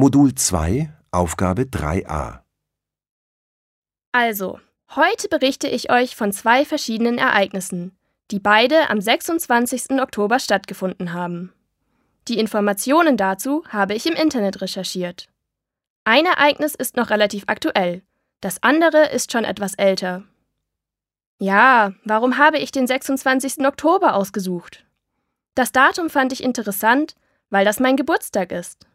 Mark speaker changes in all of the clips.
Speaker 1: Modul 2, Aufgabe 3a.
Speaker 2: Also, heute berichte ich euch von zwei verschiedenen Ereignissen, die beide am 26. Oktober stattgefunden haben. Die Informationen dazu habe ich im Internet recherchiert. Ein Ereignis ist noch relativ aktuell, das andere ist schon etwas älter. Ja, warum habe ich den 26. Oktober ausgesucht? Das Datum fand ich interessant, weil das mein Geburtstag ist.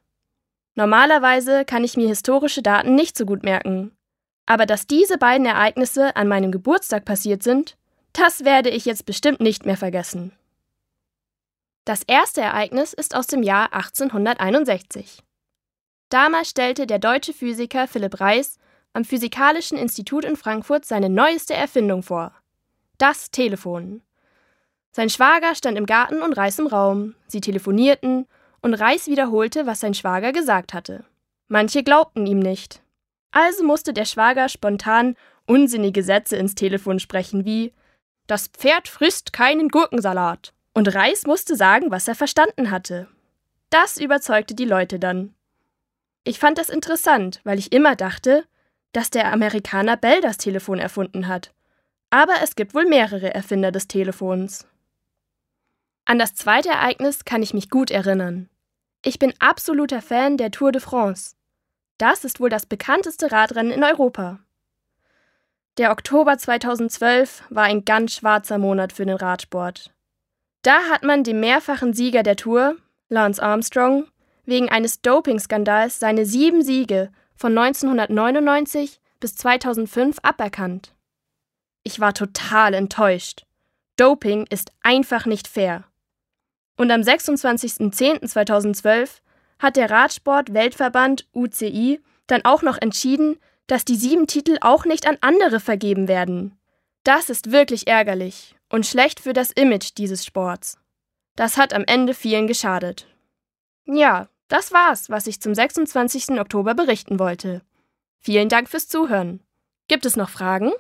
Speaker 2: Normalerweise kann ich mir historische Daten nicht so gut merken. Aber dass diese beiden Ereignisse an meinem Geburtstag passiert sind, das werde ich jetzt bestimmt nicht mehr vergessen. Das erste Ereignis ist aus dem Jahr 1861. Damals stellte der deutsche Physiker Philipp Reis am Physikalischen Institut in Frankfurt seine neueste Erfindung vor. Das Telefon. Sein Schwager stand im Garten und Reis im Raum. Sie telefonierten und Reis wiederholte, was sein Schwager gesagt hatte. Manche glaubten ihm nicht. Also musste der Schwager spontan unsinnige Sätze ins Telefon sprechen wie Das Pferd frisst keinen Gurkensalat. Und Reis musste sagen, was er verstanden hatte. Das überzeugte die Leute dann. Ich fand das interessant, weil ich immer dachte, dass der Amerikaner Bell das Telefon erfunden hat. Aber es gibt wohl mehrere Erfinder des Telefons. An das zweite Ereignis kann ich mich gut erinnern. Ich bin absoluter Fan der Tour de France. Das ist wohl das bekannteste Radrennen in Europa. Der Oktober 2012 war ein ganz schwarzer Monat für den Radsport. Da hat man dem mehrfachen Sieger der Tour, Lance Armstrong, wegen eines Dopingskandals seine sieben Siege von 1999 bis 2005 aberkannt. Ich war total enttäuscht. Doping ist einfach nicht fair. Und am 26.10.2012 hat der Radsport-Weltverband UCI dann auch noch entschieden, dass die sieben Titel auch nicht an andere vergeben werden. Das ist wirklich ärgerlich und schlecht für das Image dieses Sports. Das hat am Ende vielen geschadet. Ja, das war's, was ich zum 26. Oktober berichten wollte. Vielen Dank fürs Zuhören. Gibt es noch Fragen?